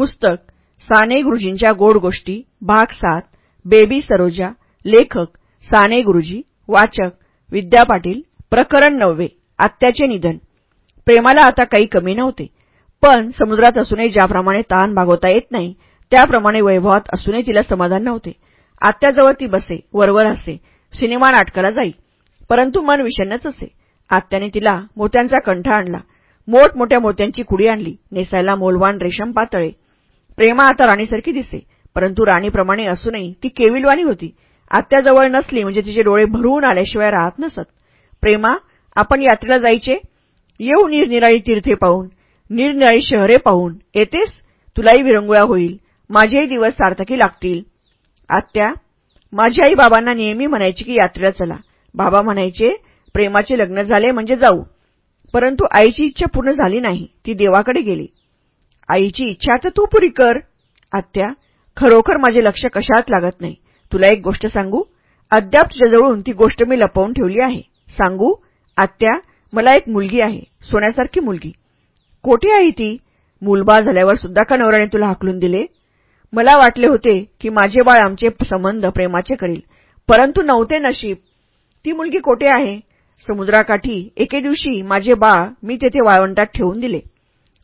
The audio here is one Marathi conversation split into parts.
पुस्तक साने गुरुजींच्या गोड गोष्टी भाग सात बेबी सरोजा लेखक साने गुरुजी वाचक विद्या पाटील प्रकरण नववे आत्याचे निधन. प्रेमाला आता काही कमी नव्हते पण समुद्रात असूनही ज्याप्रमाणे ताण भागवता येत नाही त्याप्रमाणे वैभवात असूनही तिला समाधान नव्हते. आत्याजवळ ती बसे वरवर असे सिनेमा नाटकाला जाई परंतु मन विषण्णच असे. आत्याने तिला मोत्यांचा कंठा आणला. मोठमोठ्या मोत्यांची कुडी आणली नेसायला मोलवान रेशम पातळे प्रेमा आता राणीसारखी दिसे परंतु राणीप्रमाणे असूनही ती केविलवाणी होती. आत्याजवळ नसली म्हणजे तिचे डोळे भरून आल्याशिवाय राहत नसत. प्रेमा आपण यात्रेला जायचे? येऊ निरनिराळी तीर्थे पाहून. निरनिराळी शहरे पाहून. येतेस? तुलाही विरंगुळा होईल. माझेही दिवस सार्थकी लागतील. आत्या माझी आई बाबांना नेहमी म्हणायची की यात्रेला चला. बाबा म्हणायचे प्रेमाचे लग्न झाले म्हणजे जाऊ. परंतु आईची इच्छा पूर्ण झाली नाही. ती देवाकडे गेली. आईची इच्छा तर तू पुरी कर. आत्या खरोखर माझे लक्ष कशात लागत नाही? तुला एक गोष्ट सांगू? अद्याप तुझ्याजवळून ती गोष्ट मी लपवून ठेवली आहे. सांगू? आत्या मला एक मुलगी आहे सोन्यासारखी मुलगी. कोठे आहे ती? मुलबा झाल्यावर सुद्धा का नवऱ्याने तुला हाकलून दिले? मला वाटले होते की माझे बाळ आमचे संबंध प्रेमाचे करील परंतु नव्हते नशीब. ती मुलगी कोठे आहे? समुद्राकाठी एके दिवशी माझे बाळ मी तेथे वाळवंटात ठेवून दिले.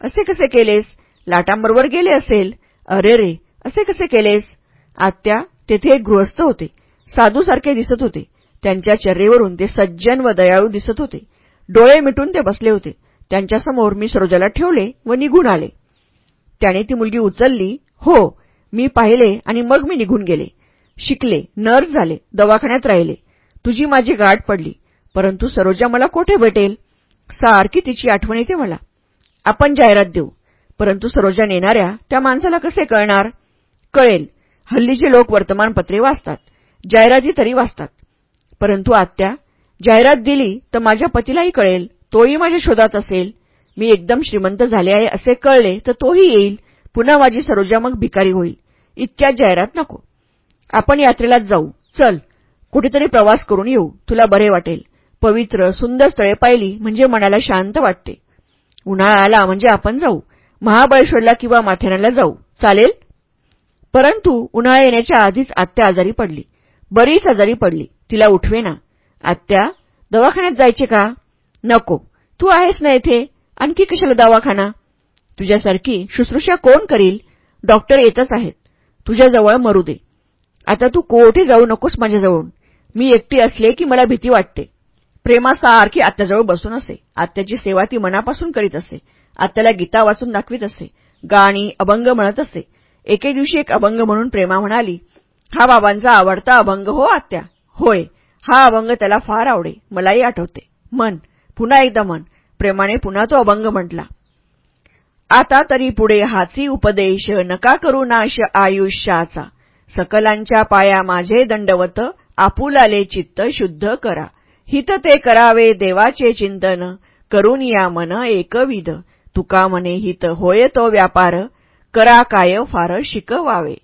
असे कसे केलेस? लाटांबरोबर गेले असेल. अरे रे असे कसे केलेस? आत्या तेथे एक गृहस्थ होते. साधूसारखे दिसत होते. त्यांच्या चर्रेवरून ते सज्जन व दयाळू दिसत होते. डोळे मिटून ते बसले होते. त्यांच्यासमोर मी सरोजाला ठेवले व निघून आले. त्याने ती मुलगी उचलली. हो मी पाहिले आणि मग मी निघून गेले. शिकले नर्स झाले दवाखान्यात राहिले. तुझी माझी गाठ पडली. परंतु सरोजा मला कोठे भेटेल? सारखी तिची आठवण येते मला. आपण जाहिरात देऊ. परंतु सरोजा नेणाऱ्या त्या माणसाला कसे कळणार? कळेल. हल्लीचे लोक वर्तमानपत्रे वाचतात. जाहिराती तरी वाचतात. परंतु आत्या जाहिरात दिली तर माझ्या पतीलाही कळेल. तोही माझ्या शोधात असेल. मी एकदम श्रीमंत झाले आहे असे कळले तर तोही येईल. पुन्हा माझी सरोजा मग भिकारी होईल. इतक्या जाहिरात नको. आपण यात्रेलाच जाऊ. चल कुठेतरी प्रवास करून येऊ. तुला बरे वाटेल. पवित्र सुंदर स्थळे पाहिली म्हणजे मनाला शांत वाटते. उन्हाळा आला म्हणजे आपण जाऊ. महाबळेश्वरला किंवा माथेरानला जाऊ. चालेल? परंतु उन्हाळा येण्याच्या आधीच आत्या आजारी पडली. बरीच आजारी पडली. तिला उठवे ना आत्या दवाखान्यात जायचे का? नको. तू आहेस ना येथे आणखी कशाला दवाखाना? तुझ्यासारखी शुश्रूषा कोण करील? डॉक्टर येतच आहेत. तुझ्याजवळ मरू दे. आता तू कोठे जाऊ नकोस माझ्याजवळून. मी एकटी असले की मला भीती वाटते. प्रेमासारखी आत्याजवळ बसून असे. आत्याची सेवा ती मनापासून करीत असे. आत्याला गीता वाचून दाखवीत असे. गाणी अभंग म्हणत असे. एके दिवशी एक अभंग म्हणून प्रेमा म्हणाली हा बाबांचा आवडता अभंग हो आत्या. होय हा अभंग त्याला फार आवडे मलाही आठवते. मन पुन्हा एकदा मन. प्रेमाने पुन्हा तो अभंग म्हटला. आता तरी पुढे हाची उपदेश नका करू नाश आयुष्याचा. सकलांच्या पाया माझे दंडवत आपुलाले चित्त शुद्ध करा. हित ते करावे देवाचे चिंतन करून या मन एकविध. तुका म्हणे हित होय तो व्यापार करा काय फार शिकवावे.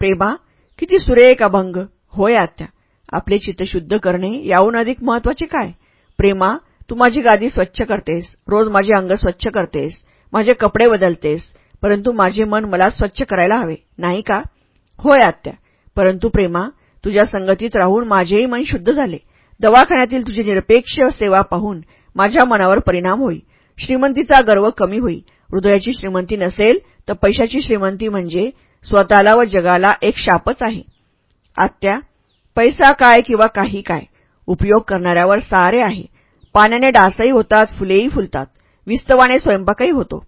प्रेमा किती सुरेख अभंग होय आत्या आपले चित्त शुद्ध करणे याहून अधिक महत्त्वाचे काय? प्रेमा तू माझी गादी स्वच्छ करतेस रोज माझे अंग स्वच्छ करतेस माझे कपडे बदलतेस परंतु माझे मन मला स्वच्छ करायला हवे नाही का? होय आत्या परंतु प्रेमा तुझ्या संगतीत राहून माझेही मन शुद्ध झाले. दवाखान्यातील तुझी निरपेक्ष सेवा पाहून माझ्या मनावर परिणाम होईल. श्रीमंतीचा गर्व कमी होईल हृदयाची श्रीमंती नसेल तर पैशाची श्रीमंती म्हणजे स्वतःला व जगाला एक शापच आहे. आत्या पैसा काय किंवा काही काय? उपयोग करणाऱ्यावर सारे आहे. पाण्याने डासही होतात फुलेही फुलतात. विस्तवाने स्वयंपाकही होतो.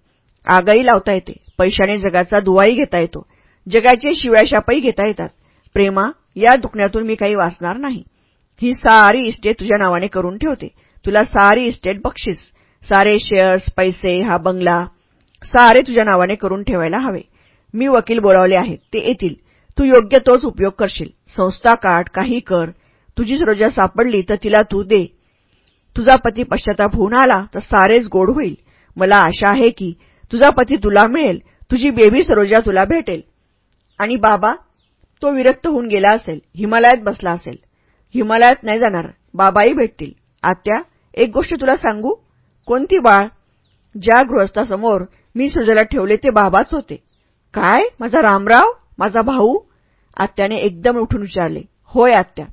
आगही लावता येते. पैशाने जगाचा दुवाही घेता येतो. जगाचे शिव्याशापही घेता येतात. प्रेमा या दुखण्यातून मी काही वाचणार नाही. ही सारी इस्टेट तुझ्या नावाने करून ठेवते. तुला सारी इस्टेट बक्षीस. सारे शेअर्स पैसे हा बंगला सारे तुझ्या नावाने करून ठेवायला हवे. मी वकील बोलावले आहेत ते येतील. तू योग्य तोच उपयोग करशील. संस्था काढ काही कर. तुझी सरोजा सापडली तर तिला तू दे. तुझा पती पश्चाताप होऊन आला तर सारेच गोड होईल. मला आशा आहे की तुझा पती तुला मिळेल. तुझी बेबी सरोजा तुला भेटेल. आणि बाबा तो विरक्त होऊन गेला असेल. हिमालयात बसला असेल. हिमालयात नाही जाणार. बाबाही भेटतील. आत्या एक गोष्ट तुला सांगू? कोणती बाळ? ज्या गृहस्थासमोर मी सुजला ठेवले ते बाबाच होते. काय? माझा रामराव? माझा भाऊ? आत्याने एकदम उठून विचारले. होय आत्या.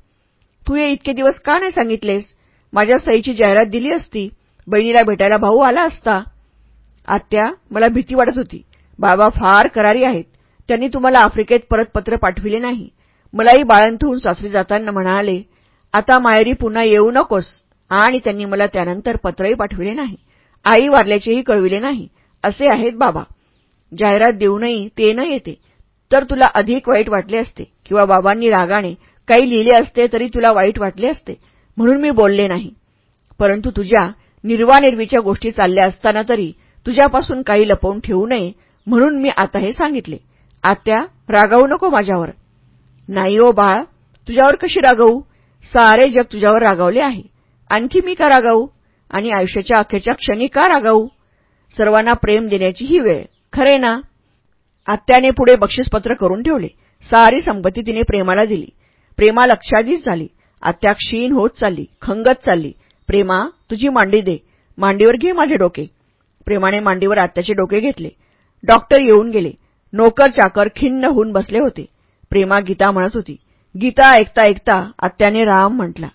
तू हे इतके दिवस का नाही सांगितलेस? माझ्या सईची जाहिरात दिली असती. बहिणीला भेटायला भाऊ आला असता. आत्या मला भीती वाटत होती. बाबा फार करारी आहेत. त्यांनी तुम्हाला आफ्रिकेत परत पत्र पाठविले नाही. मलाही बाळंत होऊन सासरी जाताना म्हणाले आता मायरी पुन्हा येऊ नकोस. आणि त्यांनी मला त्यानंतर पत्रही पाठविले नाही. आई वारल्याचेही कळविले नाही. असे आहेत बाबा. जाहिरात देऊनही ते न येते. तर तुला अधिक वाईट वाटले असते किंवा बाबांनी रागाने काही लिहिले असते तरी तुला वाईट वाटले असते. म्हणून मी बोलले नाही. परंतु तुझ्या निर्वानिर्वीच्या गोष्टी चालल्या असताना तरी तुझ्यापासून काही लपवून ठेवू नये म्हणून मी आता हे सांगितले. आत्या रागावू नको माझ्यावर. नाही ओ बाळ तुझ्यावर कशी रागवू? सारे जग तुझ्यावर रागावले आहे. आणखी मी का रागावू? आणि आयुष्याच्या अखेरच्या क्षणी का रागावू? सर्वांना प्रेम देण्याची ही वेळ. खरे ना? आत्याने पुढे बक्षीसपत्र करून ठेवले. सारी संपत्ती तिने प्रेमाला दिली. प्रेमा लक्षाधीच झाली. आत्या क्षीण होत चालली. खंगत चालली. प्रेमा तुझी मांडी दे. मांडीवर घे माझे डोके. प्रेमाने मांडीवर आत्याचे डोके घेतले. डॉक्टर येऊन गेले. नोकर चाकर खिन्न होऊन बसले होते. प्रेमा गीता म्हणत होती. गीता ऐकता ऐकता आत्याने राम म्हटला.